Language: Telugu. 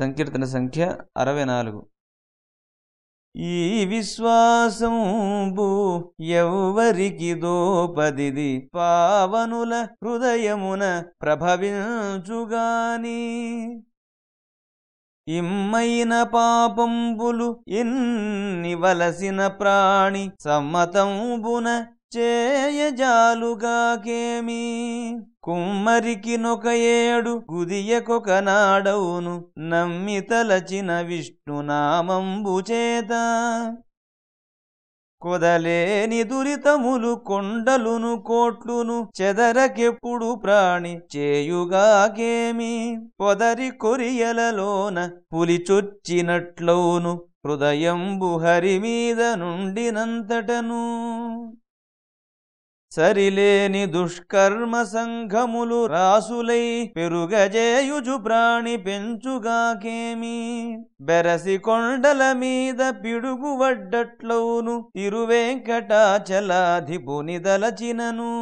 సంకీర్తన సంఖ్య అరవై నాలుగు. ఈ విశ్వాసంబు ఎవ్వరికి దోపదిది పావనుల హృదయమున ప్రభవించుగాని. ఇమ్మైన పాపంబులు ఎన్ని వలసిన ప్రాణి సమ్మతంబున చేయజాలుగాకేమీ కుమ్మరికి నొక ఏడు గుదియకొక నాడవును నమ్మి తలచిన విష్ణునామంబు చేత. కొదలేని దురితములు కొండలును కోట్లును చెదరకెప్పుడు ప్రాణి చేయుగాకేమి? పొదరి కొరియలలోన పులి చొచ్చినట్లవును హృదయంబు హరి మీద నుండినంతటను. సరిలేని దుష్కర్మ సంఘములు రాసులై పెరుగజేయుజు ప్రాణి పెంచుగాకేమి? బెరసి కొండల మీద పిడుగు వడ్డట్లవును తిరువెంకటాచలాధిపుని దలచినను.